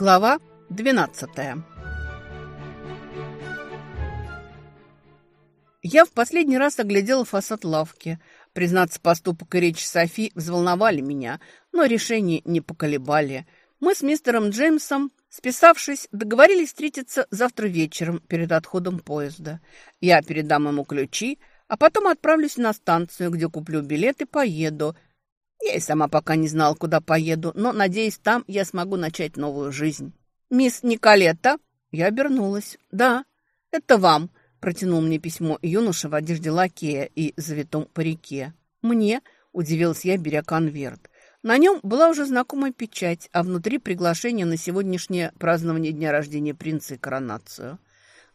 Глава 12 Я в последний раз оглядела фасад лавки. Признаться, поступок и речь Софи взволновали меня, но решение не поколебали. Мы с мистером Джеймсом, списавшись, договорились встретиться завтра вечером перед отходом поезда. Я передам ему ключи, а потом отправлюсь на станцию, где куплю билет и поеду – я и сама пока не знал, куда поеду, но, надеюсь, там я смогу начать новую жизнь. «Мисс Николетта?» Я обернулась. «Да, это вам», — протянул мне письмо юноша в одежде лакея и завитом по реке. «Мне?» — удивилась я, беря конверт. На нем была уже знакомая печать, а внутри приглашение на сегодняшнее празднование дня рождения принца и коронацию.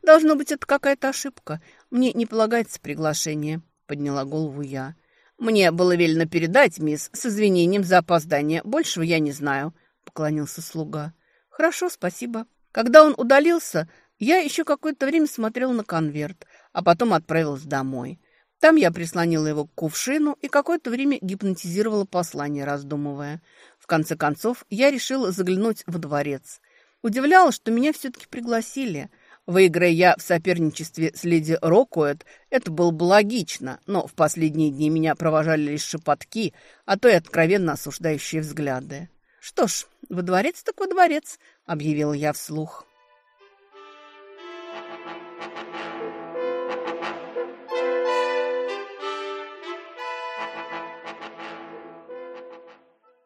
«Должно быть, это какая-то ошибка. Мне не полагается приглашение», — подняла голову я. «Мне было велено передать, мисс, с извинением за опоздание. Большего я не знаю», — поклонился слуга. «Хорошо, спасибо». Когда он удалился, я еще какое-то время смотрел на конверт, а потом отправился домой. Там я прислонила его к кувшину и какое-то время гипнотизировала послание, раздумывая. В конце концов, я решила заглянуть во дворец. Удивляло, что меня все-таки пригласили — Выиграя я в соперничестве с леди Рокуэт, это было бы логично, но в последние дни меня провожали лишь шепотки, а то и откровенно осуждающие взгляды. «Что ж, во дворец так во дворец», — объявил я вслух.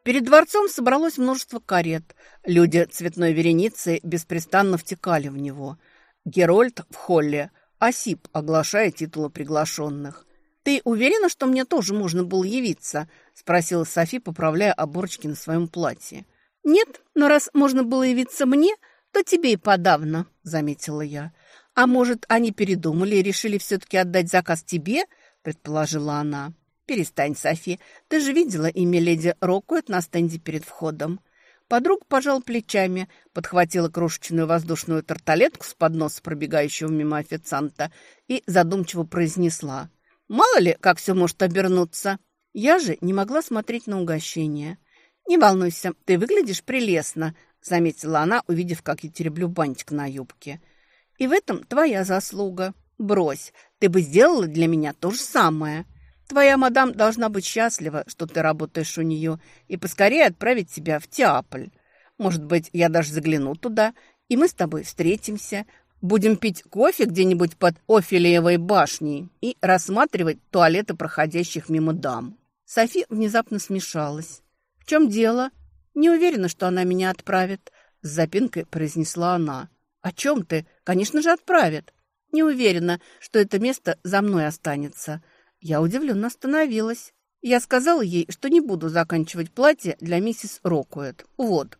Перед дворцом собралось множество карет. Люди цветной вереницы беспрестанно втекали в него — Герольд в холле. Осип, оглашая титулы приглашенных. «Ты уверена, что мне тоже можно было явиться?» – спросила Софи, поправляя оборочки на своем платье. «Нет, но раз можно было явиться мне, то тебе и подавно», – заметила я. «А может, они передумали и решили все-таки отдать заказ тебе?» – предположила она. «Перестань, Софи, ты же видела имя леди Рокуэт на стенде перед входом. Подруга пожал плечами, подхватила крошечную воздушную тарталетку с подноса пробегающего мимо официанта и задумчиво произнесла. «Мало ли, как все может обернуться!» Я же не могла смотреть на угощение. «Не волнуйся, ты выглядишь прелестно», — заметила она, увидев, как я тереблю бантик на юбке. «И в этом твоя заслуга. Брось, ты бы сделала для меня то же самое». Твоя мадам должна быть счастлива, что ты работаешь у нее, и поскорее отправить тебя в Теаполь. Может быть, я даже загляну туда, и мы с тобой встретимся, будем пить кофе где-нибудь под Офелиевой башней и рассматривать туалеты проходящих мимо дам». Софи внезапно смешалась. «В чем дело? Не уверена, что она меня отправит», — с запинкой произнесла она. «О чем ты? Конечно же, отправит». «Не уверена, что это место за мной останется», — я удивленно остановилась. Я сказала ей, что не буду заканчивать платье для миссис Рокуэт. Вот.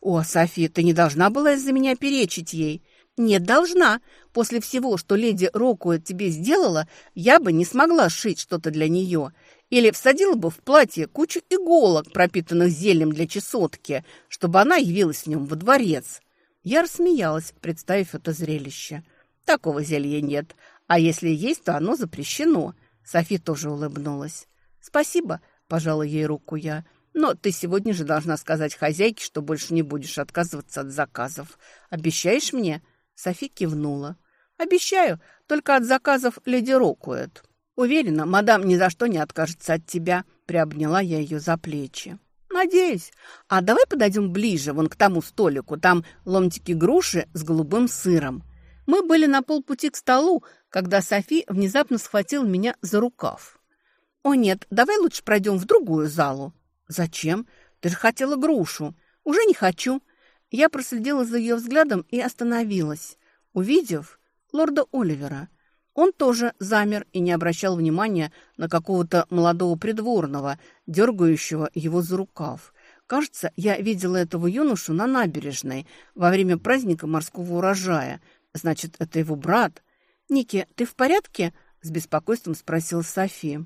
«О, Софи, ты не должна была из-за меня перечить ей». «Нет, должна. После всего, что леди Рокуэт тебе сделала, я бы не смогла сшить что-то для нее. Или всадила бы в платье кучу иголок, пропитанных зельем для чесотки, чтобы она явилась в нем во дворец». Я рассмеялась, представив это зрелище. «Такого зелья нет. А если есть, то оно запрещено. Софи тоже улыбнулась. «Спасибо», – пожала ей руку я. «Но ты сегодня же должна сказать хозяйке, что больше не будешь отказываться от заказов. Обещаешь мне?» Софи кивнула. «Обещаю, только от заказов леди Рокуэт». «Уверена, мадам ни за что не откажется от тебя», – приобняла я ее за плечи. «Надеюсь. А давай подойдем ближе, вон к тому столику. Там ломтики груши с голубым сыром». Мы были на полпути к столу, когда Софи внезапно схватил меня за рукав. «О нет, давай лучше пройдем в другую залу». «Зачем? Ты же хотела грушу». «Уже не хочу». Я проследила за ее взглядом и остановилась, увидев лорда Оливера. Он тоже замер и не обращал внимания на какого-то молодого придворного, дергающего его за рукав. Кажется, я видела этого юношу на набережной во время праздника морского урожая – «Значит, это его брат». «Ники, ты в порядке?» — с беспокойством спросила Софи.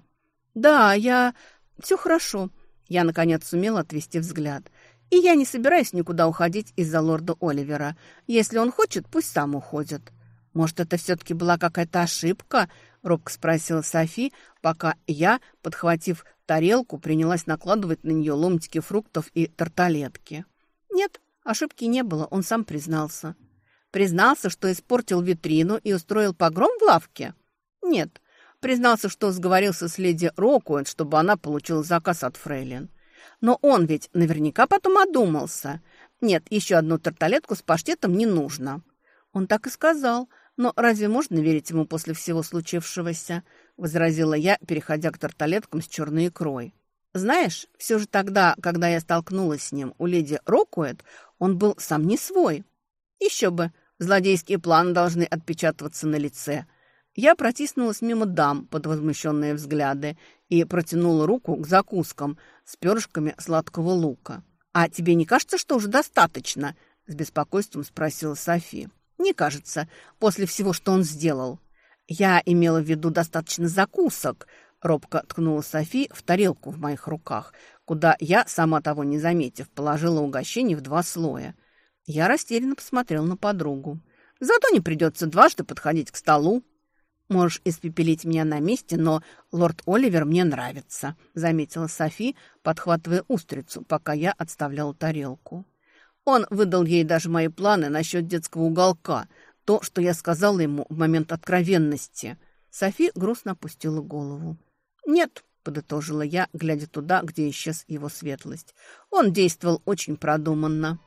«Да, я... Все хорошо». Я, наконец, сумела отвести взгляд. «И я не собираюсь никуда уходить из-за лорда Оливера. Если он хочет, пусть сам уходит». «Может, это все-таки была какая-то ошибка?» — робко спросила Софи, пока я, подхватив тарелку, принялась накладывать на нее ломтики фруктов и тарталетки. «Нет, ошибки не было, он сам признался». Признался, что испортил витрину и устроил погром в лавке? Нет. Признался, что сговорился с леди Рокуэн, чтобы она получила заказ от Фрейлин. Но он ведь наверняка потом одумался. Нет, еще одну тарталетку с паштетом не нужно. Он так и сказал. Но разве можно верить ему после всего случившегося? Возразила я, переходя к тарталеткам с черной икрой. Знаешь, все же тогда, когда я столкнулась с ним у леди Рокуэт, он был сам не свой. Еще бы, Злодейские планы должны отпечатываться на лице. Я протиснулась мимо дам под возмущенные взгляды и протянула руку к закускам с перышками сладкого лука. «А тебе не кажется, что уже достаточно?» – с беспокойством спросила Софи. «Не кажется, после всего, что он сделал». «Я имела в виду достаточно закусок», – робко ткнула Софи в тарелку в моих руках, куда я, сама того не заметив, положила угощение в два слоя – я растерянно посмотрел на подругу. «Зато не придется дважды подходить к столу». «Можешь испепелить меня на месте, но лорд Оливер мне нравится», заметила Софи, подхватывая устрицу, пока я отставляла тарелку. Он выдал ей даже мои планы насчет детского уголка, то, что я сказала ему в момент откровенности. Софи грустно опустила голову. «Нет», — подытожила я, глядя туда, где исчез его светлость. «Он действовал очень продуманно».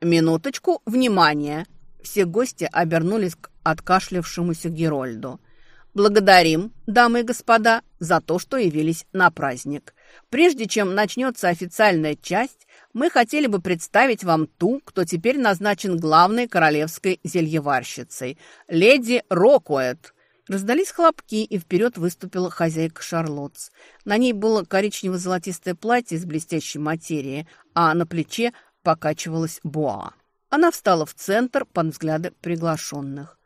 «Минуточку, внимание!» Все гости обернулись к откашлившемуся Герольду. «Благодарим, дамы и господа, за то, что явились на праздник. Прежде чем начнется официальная часть, мы хотели бы представить вам ту, кто теперь назначен главной королевской зельеварщицей, леди Рокуэт». Раздались хлопки, и вперед выступила хозяйка Шарлотс. На ней было коричнево-золотистое платье из блестящей материи, а на плече покачивалась Боа. Она встала в центр под взгляды приглашенных.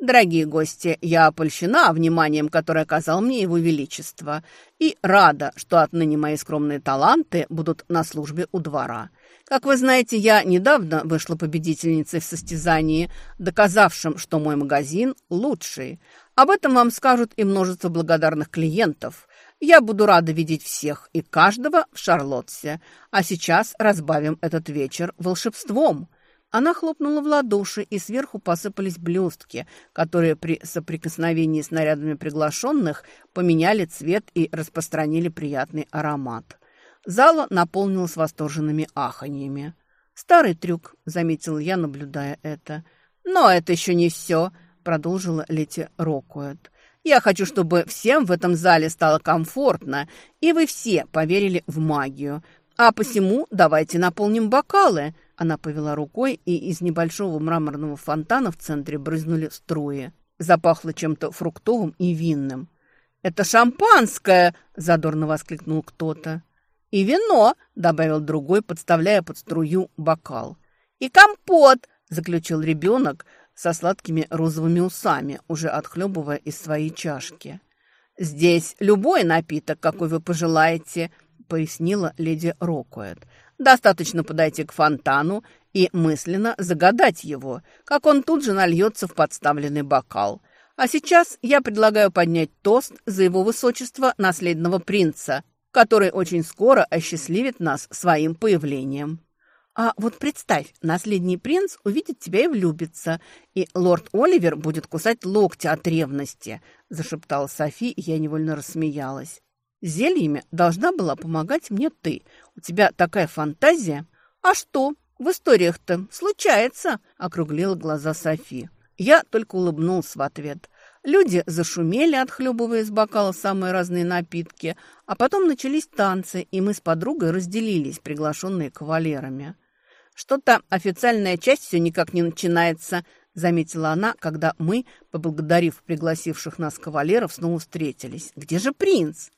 «Дорогие гости, я опольщена вниманием, которое оказал мне его величество, и рада, что отныне мои скромные таланты будут на службе у двора». Как вы знаете, я недавно вышла победительницей в состязании, доказавшим, что мой магазин лучший. Об этом вам скажут и множество благодарных клиентов. Я буду рада видеть всех и каждого в Шарлотсе, А сейчас разбавим этот вечер волшебством». Она хлопнула в ладоши, и сверху посыпались блестки, которые при соприкосновении с нарядами приглашенных поменяли цвет и распространили приятный аромат. Зала наполнилась восторженными аханьями. «Старый трюк», — заметил я, наблюдая это. «Но это еще не все», — продолжила Лети Рокуэт. Я хочу, чтобы всем в этом зале стало комфортно, и вы все поверили в магию. А посему давайте наполним бокалы». Она повела рукой, и из небольшого мраморного фонтана в центре брызнули струи. Запахло чем-то фруктовым и винным. «Это шампанское!» – задорно воскликнул кто-то. «И вино!» – добавил другой, подставляя под струю бокал. «И компот!» – заключил ребенок, со сладкими розовыми усами, уже отхлебывая из своей чашки. «Здесь любой напиток, какой вы пожелаете», — пояснила леди Рокуэт. «Достаточно подойти к фонтану и мысленно загадать его, как он тут же нальется в подставленный бокал. А сейчас я предлагаю поднять тост за его высочество наследного принца, который очень скоро осчастливит нас своим появлением». А вот представь, наследний принц увидит тебя и влюбится, и лорд Оливер будет кусать локти от ревности», – зашептала Софи, и я невольно рассмеялась. «Зельями должна была помогать мне ты. У тебя такая фантазия». «А что? В историях-то случается», – округлила глаза Софи. Я только улыбнулся в ответ. Люди зашумели, отхлебывая из бокала самые разные напитки, а потом начались танцы, и мы с подругой разделились, приглашенные кавалерами. Что-то официальная часть все никак не начинается, заметила она, когда мы, поблагодарив пригласивших нас кавалеров, снова встретились. Где же принц?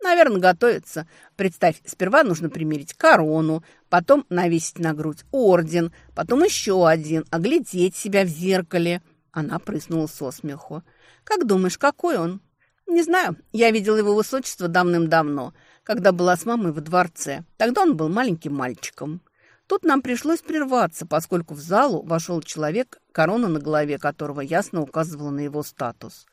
Наверное, готовится. Представь, сперва нужно примерить корону, потом навесить на грудь орден, потом еще один, оглядеть себя в зеркале. Она прыснула со смеху. Как думаешь, какой он? Не знаю. Я видела его высочество давным-давно, когда была с мамой во дворце. Тогда он был маленьким мальчиком. Тут нам пришлось прерваться, поскольку в залу вошел человек, корона на голове которого ясно указывала на его статус.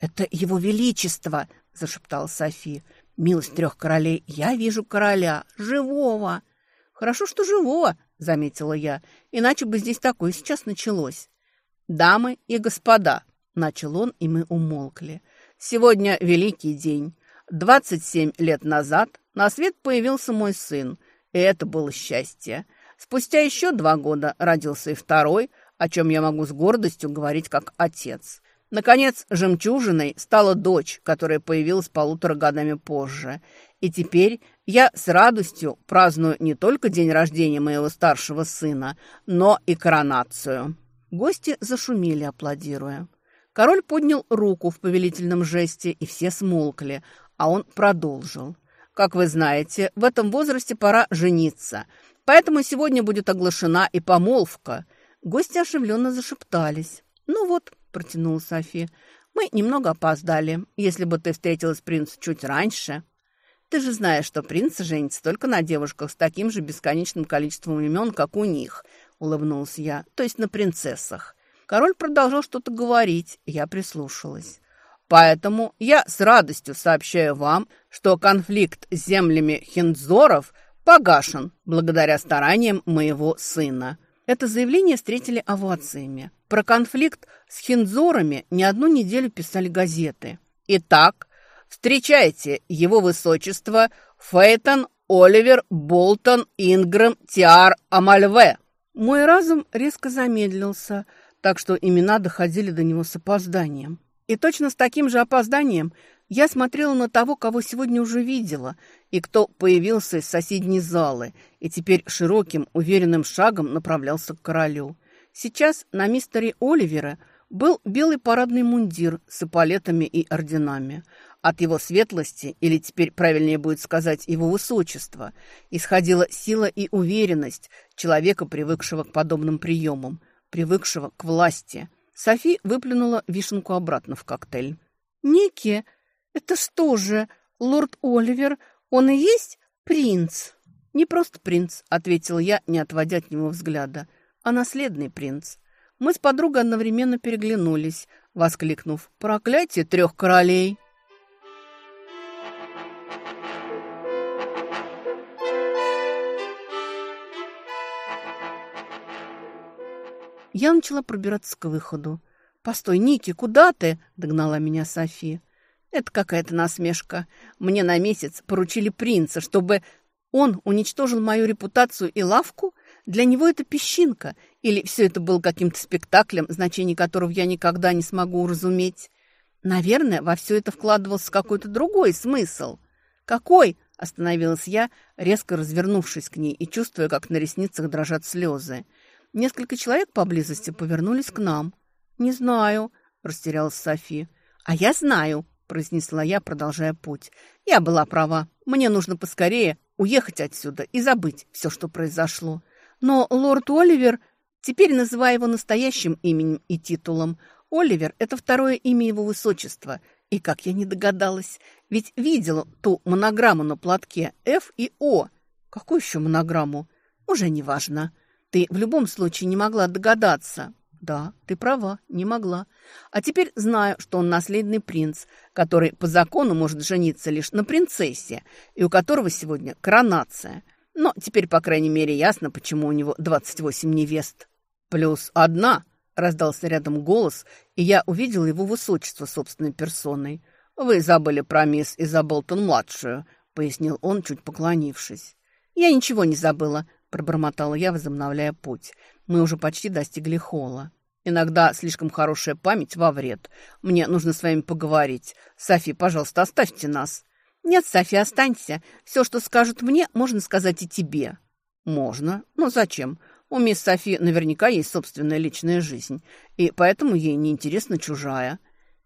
«Это его величество!» – зашептала Софи. «Милость трех королей! Я вижу короля! Живого!» «Хорошо, что живого!» – заметила я. «Иначе бы здесь такое сейчас началось!» «Дамы и господа!» – начал он, и мы умолкли. «Сегодня великий день. Двадцать семь лет назад на свет появился мой сын – и это было счастье. Спустя еще два года родился и второй, о чем я могу с гордостью говорить как отец. Наконец, жемчужиной стала дочь, которая появилась полутора годами позже. И теперь я с радостью праздную не только день рождения моего старшего сына, но и коронацию». Гости зашумели, аплодируя. Король поднял руку в повелительном жесте, и все смолкли, а он продолжил – как вы знаете, в этом возрасте пора жениться. Поэтому сегодня будет оглашена и помолвка». Гости оживленно зашептались. «Ну вот», – протянула Софи, – «мы немного опоздали. Если бы ты встретилась с принцем чуть раньше...» «Ты же знаешь, что принц женится только на девушках с таким же бесконечным количеством имен, как у них», – улыбнулся я, – «то есть на принцессах». Король продолжал что-то говорить, я прислушалась. «Поэтому я с радостью сообщаю вам, что конфликт с землями Хинзоров погашен благодаря стараниям моего сына. Это заявление встретили овациями. Про конфликт с Хинзорами не одну неделю писали газеты. Итак, встречайте его высочество Фейтон Оливер Болтон Ингрэм Тиар Амальве. Мой разум резко замедлился, так что имена доходили до него с опозданием. И точно с таким же опозданием – я смотрела на того, кого сегодня уже видела, и кто появился из соседней залы, и теперь широким, уверенным шагом направлялся к королю. Сейчас на мистере Оливера был белый парадный мундир с эполетами и орденами. От его светлости, или теперь правильнее будет сказать его высочества, исходила сила и уверенность человека, привыкшего к подобным приемам, привыкшего к власти. Софи выплюнула вишенку обратно в коктейль. «Ники!» Это что же, лорд Оливер, он и есть принц? Не просто принц, ответил я, не отводя от него взгляда, а наследный принц. Мы с подругой одновременно переглянулись, воскликнув «Проклятие трех королей!» Я начала пробираться к выходу. «Постой, Ники, куда ты?» – догнала меня София. Это какая-то насмешка. Мне на месяц поручили принца, чтобы он уничтожил мою репутацию и лавку? Для него это песчинка. Или все это было каким-то спектаклем, значение которого я никогда не смогу уразуметь? Наверное, во все это вкладывался какой-то другой смысл. Какой? Остановилась я, резко развернувшись к ней и чувствуя, как на ресницах дрожат слезы. Несколько человек поблизости повернулись к нам. «Не знаю», – растерялась Софи. «А я знаю», произнесла я, продолжая путь. Я была права. Мне нужно поскорее уехать отсюда и забыть все, что произошло. Но лорд Оливер, теперь называя его настоящим именем и титулом, Оливер – это второе имя его высочества. И как я не догадалась, ведь видела ту монограмму на платке F и О. Какую еще монограмму? Уже не важно. Ты в любом случае не могла догадаться. Да, ты права, не могла. А теперь знаю, что он наследный принц, который по закону может жениться лишь на принцессе, и у которого сегодня коронация. Но теперь, по крайней мере, ясно, почему у него 28 невест. Плюс одна, раздался рядом голос, и я увидел его высочество собственной персоной. Вы забыли про мисс Изабелтон-младшую, пояснил он, чуть поклонившись. Я ничего не забыла, пробормотала я, возобновляя путь. Мы уже почти достигли холла. Иногда слишком хорошая память во вред. Мне нужно с вами поговорить. Софи, пожалуйста, оставьте нас». «Нет, Софи, останься. Все, что скажут мне, можно сказать и тебе». «Можно. Но зачем? У мисс Софи наверняка есть собственная личная жизнь, и поэтому ей неинтересна чужая».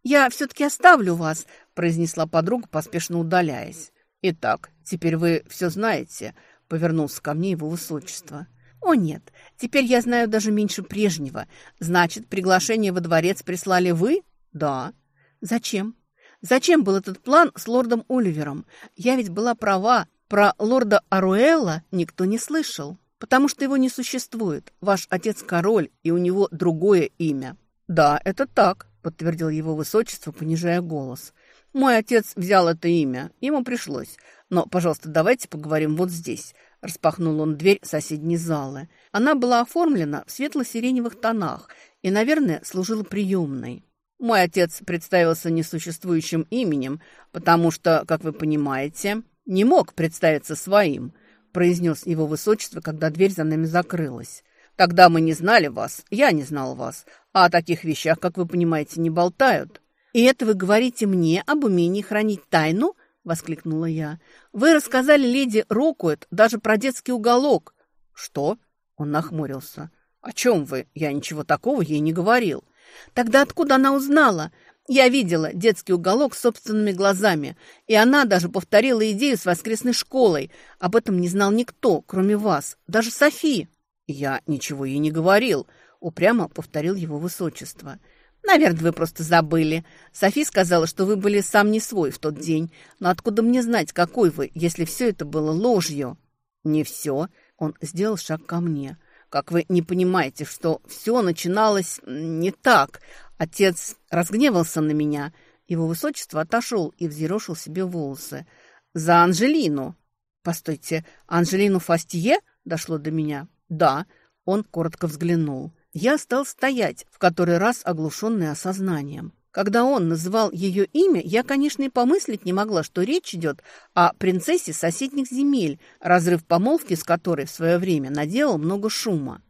«Я все-таки оставлю вас», – произнесла подруга, поспешно удаляясь. «Итак, теперь вы все знаете», – повернулся ко мне его высочество. «О нет, Теперь я знаю даже меньше прежнего. Значит, приглашение во дворец прислали вы? Да. Зачем? Зачем был этот план с лордом Оливером? Я ведь была права, про лорда Аруэлла никто не слышал. Потому что его не существует. Ваш отец король, и у него другое имя. Да, это так, подтвердил его высочество, понижая голос. Мой отец взял это имя. Ему пришлось. Но, пожалуйста, давайте поговорим вот здесь. Распахнул он дверь соседней залы. Она была оформлена в светло-сиреневых тонах и, наверное, служила приемной. Мой отец представился несуществующим именем, потому что, как вы понимаете, не мог представиться своим, произнес его высочество, когда дверь за нами закрылась. Тогда мы не знали вас, я не знал вас, а о таких вещах, как вы понимаете, не болтают. И это вы говорите мне об умении хранить тайну? — воскликнула я. «Вы рассказали леди Рокуэт даже про детский уголок». «Что?» — он нахмурился. «О чем вы? Я ничего такого ей не говорил». «Тогда откуда она узнала? Я видела детский уголок собственными глазами, и она даже повторила идею с воскресной школой. Об этом не знал никто, кроме вас, даже Софи». «Я ничего ей не говорил», — упрямо повторил его высочество. «Я Наверное, вы просто забыли. Софи сказала, что вы были сам не свой в тот день. Но откуда мне знать, какой вы, если все это было ложью?» «Не все». Он сделал шаг ко мне. «Как вы не понимаете, что все начиналось не так. Отец разгневался на меня. Его высочество отошел и взъерошил себе волосы. За Анжелину!» «Постойте, Анжелину Фастье?» дошло до меня. «Да». Он коротко взглянул. Я стал стоять, в который раз оглушенный осознанием. Когда он называл ее имя, я, конечно, и помыслить не могла, что речь идет о принцессе соседних земель, разрыв помолвки с которой в свое время наделал много шума.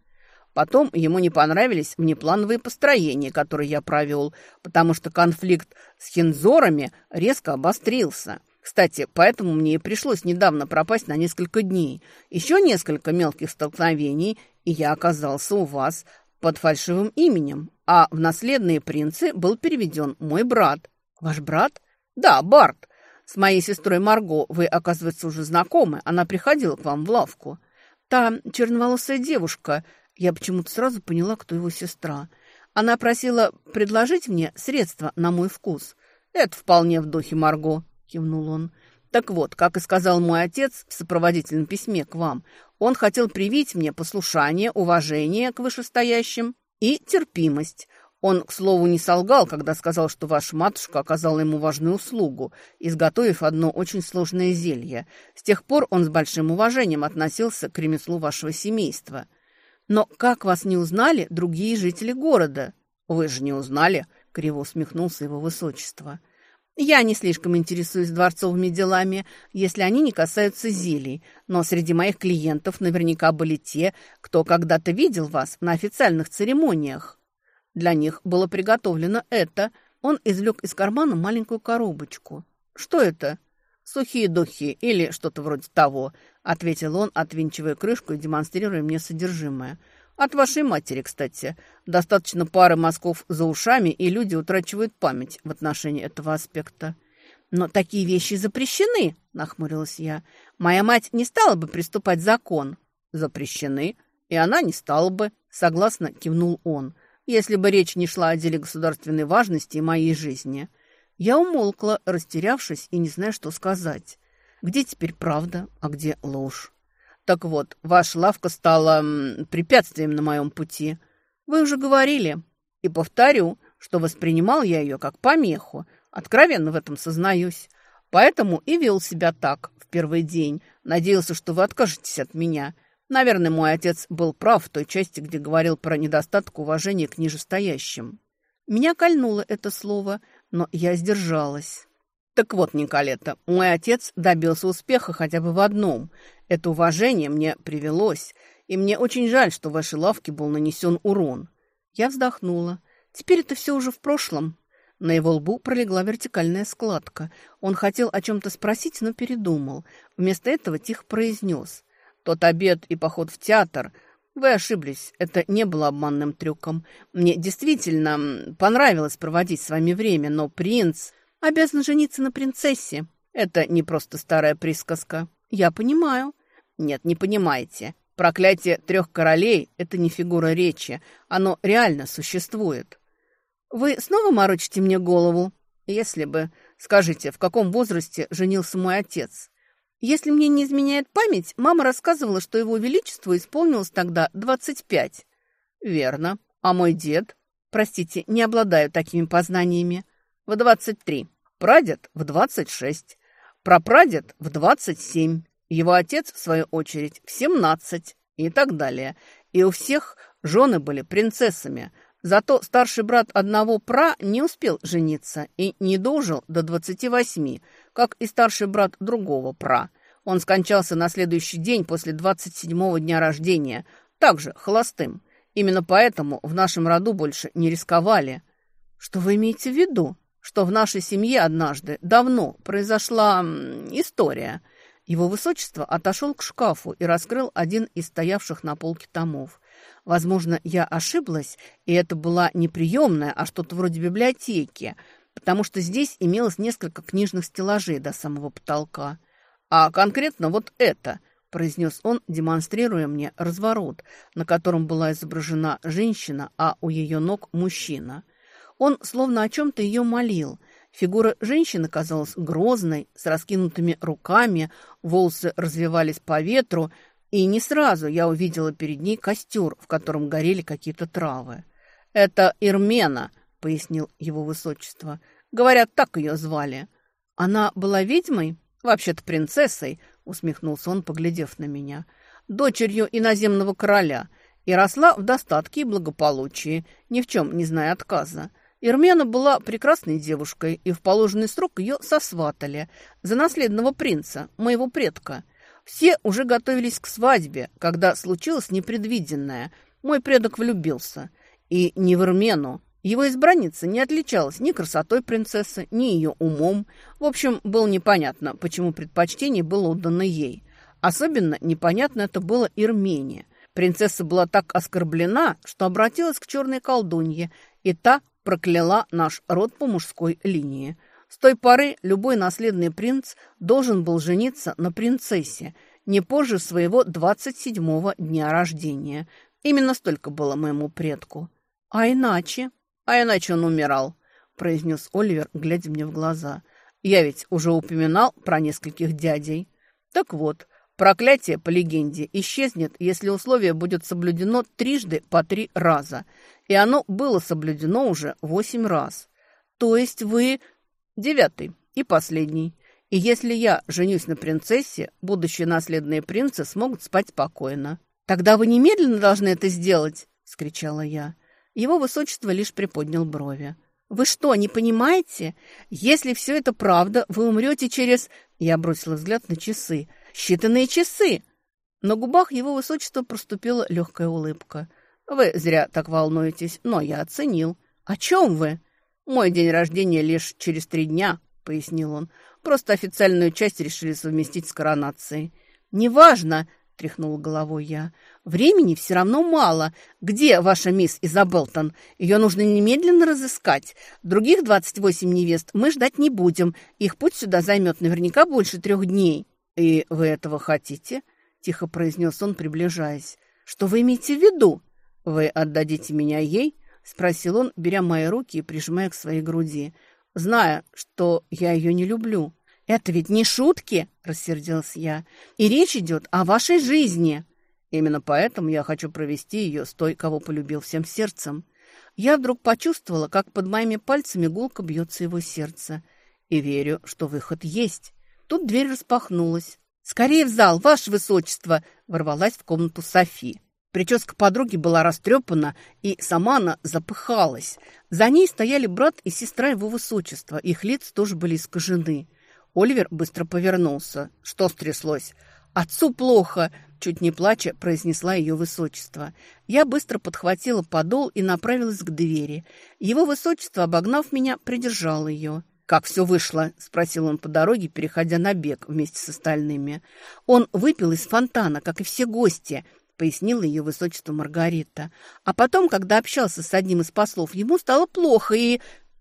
Потом ему не понравились внеплановые построения, которые я провел, потому что конфликт с хинзорами резко обострился. Кстати, поэтому мне и пришлось недавно пропасть на несколько дней. Еще несколько мелких столкновений, и я оказался у вас, под фальшивым именем, а в наследные принцы был переведен мой брат». «Ваш брат?» «Да, Барт. С моей сестрой Марго вы, оказывается, уже знакомы. Она приходила к вам в лавку. Та черноволосая девушка. Я почему-то сразу поняла, кто его сестра. Она просила предложить мне средства на мой вкус. Это вполне в духе Марго, кивнул он. Так вот, как и сказал мой отец в сопроводительном письме к вам, он хотел привить мне послушание, уважение к вышестоящим и терпимость. Он, к слову, не солгал, когда сказал, что ваша матушка оказала ему важную услугу, изготовив одно очень сложное зелье. С тех пор он с большим уважением относился к ремеслу вашего семейства. Но как вас не узнали другие жители города? Вы же не узнали, криво усмехнулся его высочество. — я не слишком интересуюсь дворцовыми делами, если они не касаются зелий, но среди моих клиентов наверняка были те, кто когда-то видел вас на официальных церемониях. Для них было приготовлено это. Он извлек из кармана маленькую коробочку. Что это? Сухие духи или что-то вроде того, ответил он, отвинчивая крышку и демонстрируя мне содержимое. От вашей матери, кстати. Достаточно пары мазков за ушами, и люди утрачивают память в отношении этого аспекта. «Но такие вещи запрещены», — нахмурилась я. «Моя мать не стала бы приступать закон». «Запрещены, и она не стала бы», — согласно кивнул он, «если бы речь не шла о деле государственной важности и моей жизни». Я умолкла, растерявшись и не зная, что сказать. Где теперь правда, а где ложь? Так вот, ваша лавка стала препятствием на моем пути. Вы уже говорили. И повторю, что воспринимал я ее как помеху. Откровенно в этом сознаюсь. Поэтому и вел себя так в первый день. Надеялся, что вы откажетесь от меня. Наверное, мой отец был прав в той части, где говорил про недостаток уважения к нижестоящим. Меня кольнуло это слово, но я сдержалась. Так вот, Николета, мой отец добился успеха хотя бы в одном. Это уважение мне привелось, и мне очень жаль, что вашей лавке был нанесен урон. Я вздохнула. Теперь это все уже в прошлом. На его лбу пролегла вертикальная складка. Он хотел о чем-то спросить, но передумал. Вместо этого тихо произнес. «Тот обед и поход в театр...» «Вы ошиблись. Это не было обманным трюком. Мне действительно понравилось проводить с вами время, но принц...» обязан жениться на принцессе. Это не просто старая присказка. Я понимаю. Нет, не понимаете. Проклятие трех королей – это не фигура речи. Оно реально существует. Вы снова морочите мне голову? Если бы... Скажите, в каком возрасте женился мой отец? Если мне не изменяет память, мама рассказывала, что его величество исполнилось тогда 25. Верно. А мой дед? Простите, не обладаю такими познаниями в 23, прадед в 26, прапрадед в 27, его отец, в свою очередь, в 17 и так далее. И у всех жены были принцессами. Зато старший брат одного пра не успел жениться и не дожил до 28, как и старший брат другого пра. Он скончался на следующий день после 27-го дня рождения, также холостым. Именно поэтому в нашем роду больше не рисковали. «Что вы имеете в виду?» что в нашей семье однажды, давно, произошла история. Его высочество отошел к шкафу и раскрыл один из стоявших на полке томов. Возможно, я ошиблась, и это была не приемная, а что-то вроде библиотеки, потому что здесь имелось несколько книжных стеллажей до самого потолка. А конкретно вот это – произнес он, демонстрируя мне разворот, на котором была изображена женщина, а у ее ног мужчина. Он словно о чем-то ее молил. Фигура женщины казалась грозной, с раскинутыми руками, волосы развивались по ветру, и не сразу я увидела перед ней костер, в котором горели какие-то травы. «Это Ирмена», — пояснил его высочество. «Говорят, так ее звали». «Она была ведьмой? Вообще-то принцессой», — усмехнулся он, поглядев на меня. «Дочерью иноземного короля. И росла в достатке и благополучии, ни в чем не зная отказа. Ирмена была прекрасной девушкой, и в положенный срок ее сосватали за наследного принца, моего предка. Все уже готовились к свадьбе, когда случилось непредвиденное. Мой предок влюбился. И не в Ирмену. Его избранница не отличалась ни красотой принцессы, ни ее умом. В общем, было непонятно, почему предпочтение было отдано ей. Особенно непонятно это было Ирмене. Принцесса была так оскорблена, что обратилась к черной колдунье, и та прокляла наш род по мужской линии. С той поры любой наследный принц должен был жениться на принцессе не позже своего 27-го дня рождения. Именно столько было моему предку. А иначе? А иначе он умирал, произнес Оливер, глядя мне в глаза. Я ведь уже упоминал про нескольких дядей. Так вот, проклятие, по легенде, исчезнет, если условие будет соблюдено трижды по три раза – и оно было соблюдено уже восемь раз. То есть вы девятый и последний. И если я женюсь на принцессе, будущие наследные принцы смогут спать спокойно. «Тогда вы немедленно должны это сделать!» – скричала я. Его высочество лишь приподнял брови. «Вы что, не понимаете? Если все это правда, вы умрете через...» Я бросила взгляд на часы. «Считанные часы!» На губах его высочества проступила легкая улыбка – вы зря так волнуетесь, но я оценил. А О чем вы? Мой день рождения лишь через три дня, пояснил он. Просто официальную часть решили совместить с коронацией. Неважно, тряхнула головой я. Времени все равно мало. Где ваша мисс Изабелтон? Ее нужно немедленно разыскать. Других 28 невест мы ждать не будем. Их путь сюда займет наверняка больше трех дней. И вы этого хотите? Тихо произнес он, приближаясь. Что вы имеете в виду? «Вы отдадите меня ей?» – спросил он, беря мои руки и прижимая к своей груди, зная, что я ее не люблю. «Это ведь не шутки!» – рассердился я. «И речь идет о вашей жизни!» «Именно поэтому я хочу провести ее с той, кого полюбил всем сердцем». Я вдруг почувствовала, как под моими пальцами гулко бьется его сердце. И верю, что выход есть. Тут дверь распахнулась. «Скорее в зал, ваше высочество!» – ворвалась в комнату Софи. Прическа подруги была растрепана, и сама она запыхалась. За ней стояли брат и сестра его высочества. Их лица тоже были искажены. Оливер быстро повернулся. Что стряслось? «Отцу плохо!» – чуть не плача произнесла ее высочество. Я быстро подхватила подол и направилась к двери. Его высочество, обогнав меня, придержало ее. «Как все вышло?» – спросил он по дороге, переходя на бег вместе с остальными. Он выпил из фонтана, как и все гости – пояснила ее высочество Маргарита. А потом, когда общался с одним из послов, ему стало плохо, и...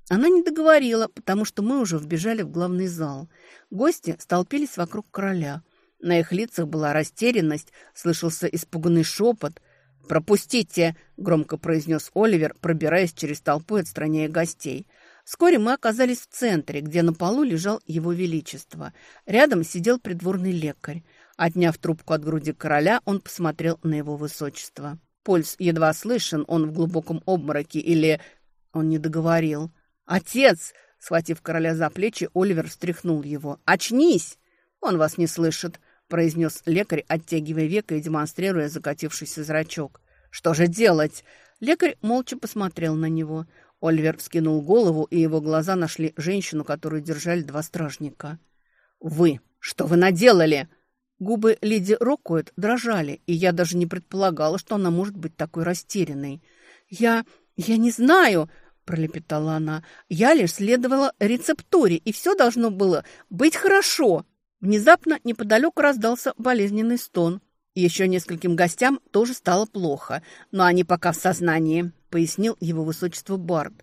Она не договорила, потому что мы уже вбежали в главный зал. Гости столпились вокруг короля. На их лицах была растерянность, слышался испуганный шепот. «Пропустите!» – громко произнес Оливер, пробираясь через толпу и отстраняя гостей. Вскоре мы оказались в центре, где на полу лежал его величество. Рядом сидел придворный лекарь. Отняв трубку от груди короля, он посмотрел на его высочество. Польс едва слышен, он в глубоком обмороке или... Он не договорил. «Отец!» — схватив короля за плечи, Оливер встряхнул его. «Очнись!» «Он вас не слышит», — произнес лекарь, оттягивая века и демонстрируя закатившийся зрачок. «Что же делать?» Лекарь молча посмотрел на него. Оливер вскинул голову, и его глаза нашли женщину, которую держали два стражника. «Вы! Что вы наделали?» Губы леди Рокуэт дрожали, и я даже не предполагала, что она может быть такой растерянной. «Я... я не знаю!» – пролепетала она. «Я лишь следовала рецептуре, и все должно было быть хорошо!» Внезапно неподалеку раздался болезненный стон. Еще нескольким гостям тоже стало плохо, но они пока в сознании, пояснил его высочество Барт.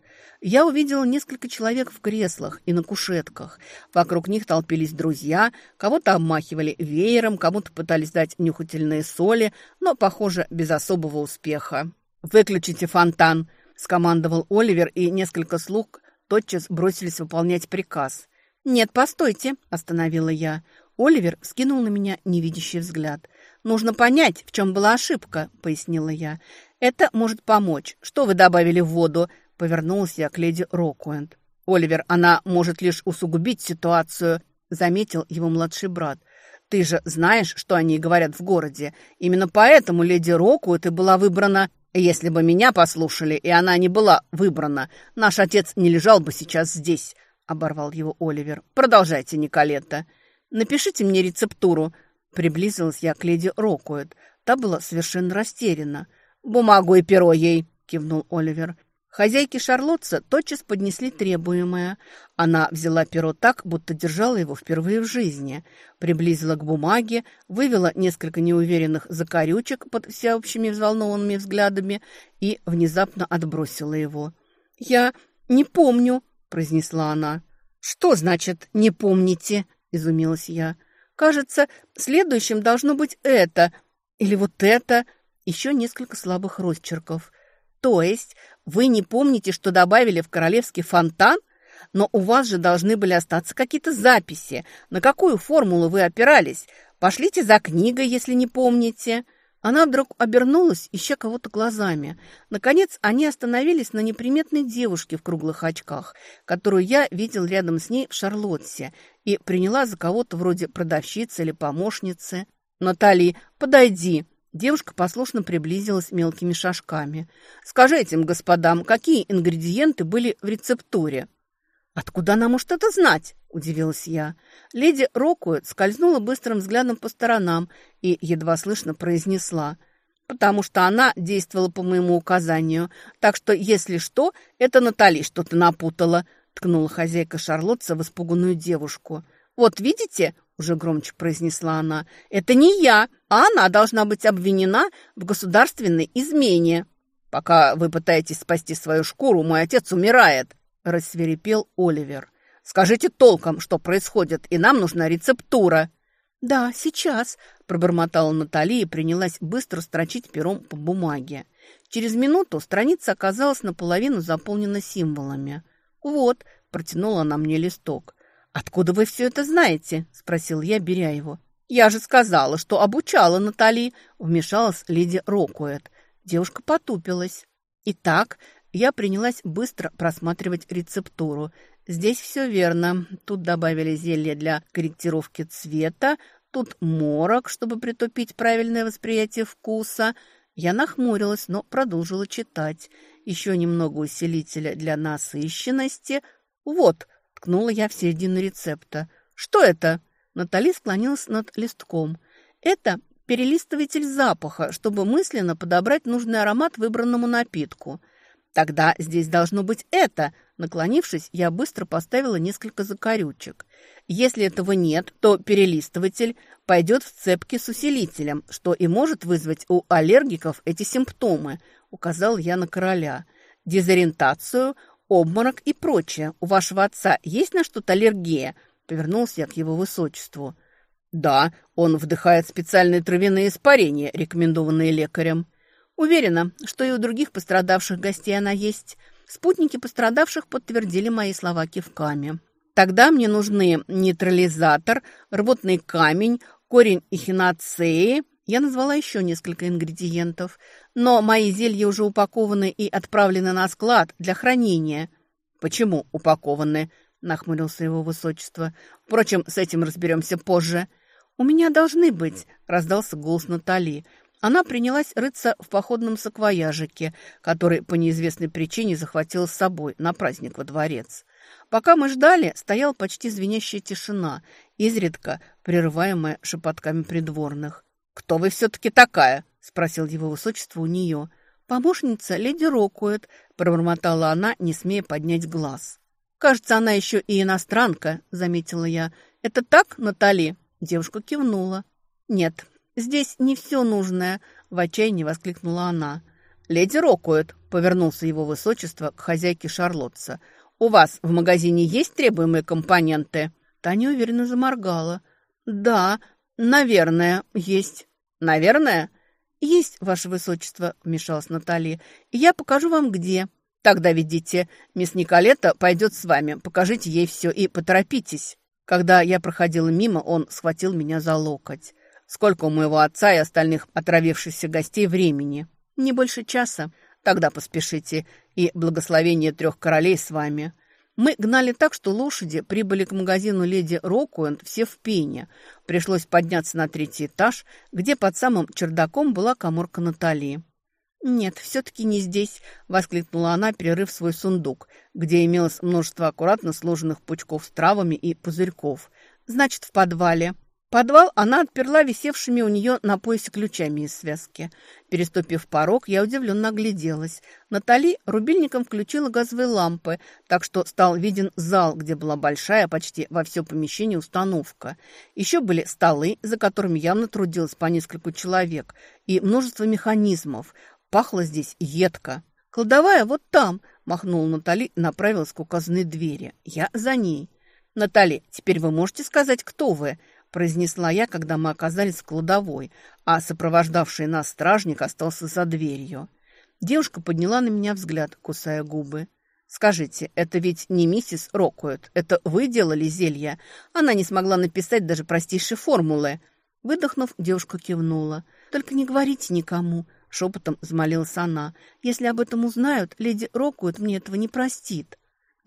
Я увидела несколько человек в креслах и на кушетках. Вокруг них толпились друзья, кого-то обмахивали веером, кому-то пытались дать нюхательные соли, но, похоже, без особого успеха. «Выключите фонтан!» – скомандовал Оливер, и несколько слуг тотчас бросились выполнять приказ. «Нет, постойте!» – остановила я. Оливер скинул на меня невидящий взгляд. «Нужно понять, в чем была ошибка», – пояснила я. «Это может помочь. Что вы добавили в воду? повернулся я к леди Рокуэнд. «Оливер, она может лишь усугубить ситуацию», — заметил его младший брат. «Ты же знаешь, что они говорят в городе. Именно поэтому леди Рокуэнд и была выбрана. Если бы меня послушали, и она не была выбрана, наш отец не лежал бы сейчас здесь», — оборвал его Оливер. «Продолжайте, Николетта. Напишите мне рецептуру». Приблизилась я к леди Рокуэнд. Та была совершенно растеряна. «Бумагу и перо ей», — кивнул Оливер. Хозяйки Шарлотца тотчас поднесли требуемое. Она взяла перо так, будто держала его впервые в жизни, приблизила к бумаге, вывела несколько неуверенных закорючек под всеобщими взволнованными взглядами и внезапно отбросила его. «Я не помню», — произнесла она. «Что значит «не помните»?» — изумилась я. «Кажется, следующим должно быть это или вот это». Еще несколько слабых росчерков. «То есть вы не помните, что добавили в королевский фонтан? Но у вас же должны были остаться какие-то записи. На какую формулу вы опирались? Пошлите за книгой, если не помните». Она вдруг обернулась, ища кого-то глазами. Наконец, они остановились на неприметной девушке в круглых очках, которую я видел рядом с ней в Шарлотте и приняла за кого-то вроде продавщицы или помощницы. «Натали, подойди!» Девушка послушно приблизилась мелкими шажками. Скажите им господам, какие ингредиенты были в рецептуре?» «Откуда она может это знать?» – удивилась я. Леди Рокуэт скользнула быстрым взглядом по сторонам и едва слышно произнесла. «Потому что она действовала по моему указанию. Так что, если что, это Натали что-то напутала», – ткнула хозяйка Шарлотца в испуганную девушку. «Вот видите, уже громче произнесла она. «Это не я, а она должна быть обвинена в государственной измене». «Пока вы пытаетесь спасти свою шкуру, мой отец умирает», – рассверепел Оливер. «Скажите толком, что происходит, и нам нужна рецептура». «Да, сейчас», – пробормотала Натали и принялась быстро строчить пером по бумаге. Через минуту страница оказалась наполовину заполнена символами. «Вот», – протянула она мне листок. «Откуда вы все это знаете?» – спросил я, беря его. «Я же сказала, что обучала Натали», – вмешалась леди Рокуэт. Девушка потупилась. «Итак, я принялась быстро просматривать рецептуру. Здесь все верно. Тут добавили зелье для корректировки цвета, тут морок, чтобы притупить правильное восприятие вкуса». Я нахмурилась, но продолжила читать. Еще немного усилителя для насыщенности. «Вот», Ткнула я в середину рецепта. «Что это?» Натали склонилась над листком. «Это перелистыватель запаха, чтобы мысленно подобрать нужный аромат выбранному напитку». «Тогда здесь должно быть это!» Наклонившись, я быстро поставила несколько закорючек. Если этого нет, то перелистыватель пойдет в цепки с усилителем, что и может вызвать у аллергиков эти симптомы, указал я на короля. Дезориентацию, обморок и прочее. У вашего отца есть на что-то аллергия?» Повернулся я к его высочеству. «Да, он вдыхает специальные травяные испарения, рекомендованные лекарем. Уверена, что и у других пострадавших гостей она есть. Спутники пострадавших подтвердили мои слова кивками. Тогда мне нужны нейтрализатор, рвотный камень, корень эхинацеи, я назвала еще несколько ингредиентов, но мои зелья уже упакованы и отправлены на склад для хранения. Почему упакованы? нахмурился его высочество. Впрочем, с этим разберемся позже. У меня должны быть, раздался голос Натали. Она принялась рыться в походном саквояжике, который по неизвестной причине захватила с собой на праздник во дворец. Пока мы ждали, стояла почти звенящая тишина, изредка прерываемая шепотками придворных. «Кто вы все-таки такая?» – спросил его высочество у нее. «Помощница леди Рокуэт. – пробормотала она, не смея поднять глаз. «Кажется, она еще и иностранка», – заметила я. «Это так, Натали?» – девушка кивнула. «Нет, здесь не все нужное», – в отчаянии воскликнула она. «Леди Рокуэт. – повернулся его высочество к хозяйке Шарлотца. «У вас в магазине есть требуемые компоненты?» Таня уверенно заморгала. «Да», «Наверное, есть». «Наверное?» «Есть, ваше высочество», — вмешалась Наталья. «Я покажу вам, где». «Тогда ведите. Мисс Николета пойдет с вами. Покажите ей все и поторопитесь». Когда я проходила мимо, он схватил меня за локоть. «Сколько у моего отца и остальных отравившихся гостей времени?» «Не больше часа. Тогда поспешите. И благословение трех королей с вами». Мы гнали так, что лошади прибыли к магазину леди Рокуэнд все в пене. Пришлось подняться на третий этаж, где под самым чердаком была коморка Натальи. «Нет, все-таки не здесь», — воскликнула она, перерыв свой сундук, где имелось множество аккуратно сложенных пучков с травами и пузырьков. «Значит, в подвале». Подвал она отперла висевшими у нее на поясе ключами из связки. Переступив порог, я удивленно огляделась. Натали рубильником включила газовые лампы, так что стал виден зал, где была большая почти во все помещение установка. Еще были столы, за которыми явно трудилось по нескольку человек, и множество механизмов. Пахло здесь едко. «Кладовая вот там!» – махнула Натали, направилась к указанной двери. «Я за ней». «Натали, теперь вы можете сказать, кто вы?» произнесла я, когда мы оказались в кладовой, а сопровождавший нас стражник остался за дверью. Девушка подняла на меня взгляд, кусая губы. «Скажите, это ведь не миссис Рокуэт, это вы делали зелье? Она не смогла написать даже простейшие формулы». Выдохнув, девушка кивнула. «Только не говорите никому», — шепотом взмолилась она. «Если об этом узнают, леди Рокуэт мне этого не простит».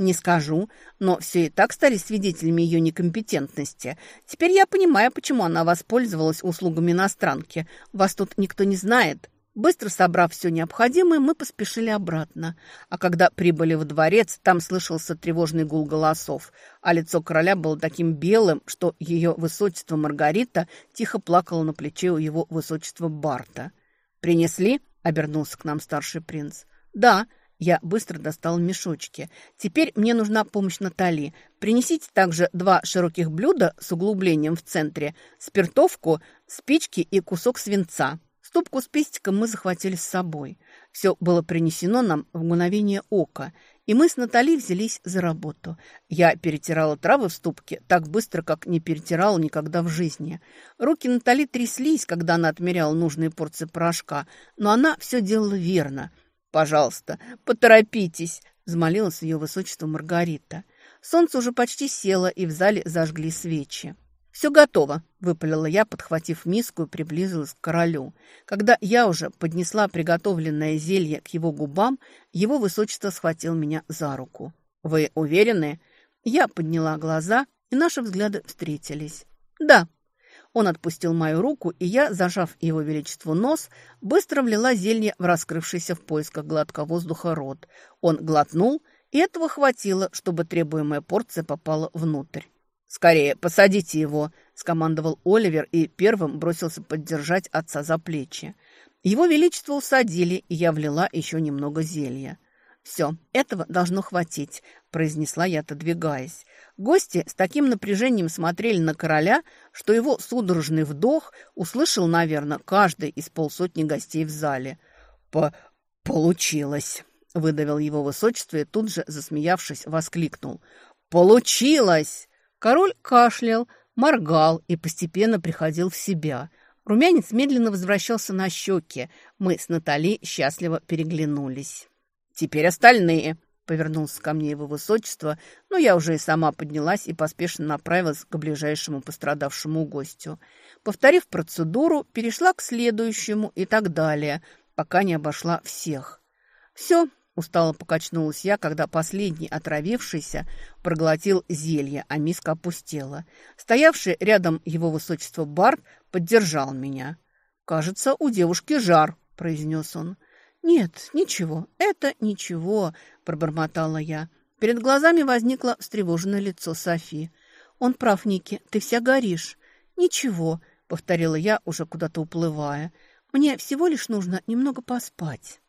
Не скажу, но все и так стали свидетелями ее некомпетентности. Теперь я понимаю, почему она воспользовалась услугами иностранки. Вас тут никто не знает. Быстро собрав все необходимое, мы поспешили обратно. А когда прибыли в дворец, там слышался тревожный гул голосов, а лицо короля было таким белым, что ее высочество Маргарита тихо плакала на плече у его высочества Барта. «Принесли?» — обернулся к нам старший принц. «Да», я быстро достал мешочки. Теперь мне нужна помощь Натальи. Принесите также два широких блюда с углублением в центре, спиртовку, спички и кусок свинца. Ступку с пестиком мы захватили с собой. Все было принесено нам в мгновение ока, и мы с Натали взялись за работу. Я перетирала травы в ступке так быстро, как не перетирала никогда в жизни. Руки Натали тряслись, когда она отмеряла нужные порции порошка, но она все делала верно – «Пожалуйста, поторопитесь!» – взмолилась ее высочество Маргарита. Солнце уже почти село, и в зале зажгли свечи. «Все готово», – выпалила я, подхватив миску и приблизилась к королю. Когда я уже поднесла приготовленное зелье к его губам, его высочество схватил меня за руку. «Вы уверены?» Я подняла глаза, и наши взгляды встретились. «Да», он отпустил мою руку, и я, зажав его величеству нос, быстро влила зелье в раскрывшийся в поисках гладкого воздуха рот. Он глотнул, и этого хватило, чтобы требуемая порция попала внутрь. «Скорее, посадите его!» – скомандовал Оливер и первым бросился поддержать отца за плечи. Его величество усадили, и я влила еще немного зелья – «Все, этого должно хватить», – произнесла я, отодвигаясь. Гости с таким напряжением смотрели на короля, что его судорожный вдох услышал, наверное, каждый из полсотни гостей в зале. «По... получилось», – выдавил его высочество и тут же, засмеявшись, воскликнул. «Получилось!» Король кашлял, моргал и постепенно приходил в себя – Румянец медленно возвращался на щеки. Мы с Натали счастливо переглянулись. «Теперь остальные», — повернулся ко мне его высочество, но я уже и сама поднялась и поспешно направилась к ближайшему пострадавшему гостю. Повторив процедуру, перешла к следующему и так далее, пока не обошла всех. «Все», — устало покачнулась я, когда последний, отравившийся, проглотил зелье, а миска опустела. Стоявший рядом его высочество Барт поддержал меня. «Кажется, у девушки жар», — произнес он. — «Нет, ничего, это ничего», – пробормотала я. Перед глазами возникло встревоженное лицо Софи. «Он прав, Ники, ты вся горишь». «Ничего», – повторила я, уже куда-то уплывая. «Мне всего лишь нужно немного поспать».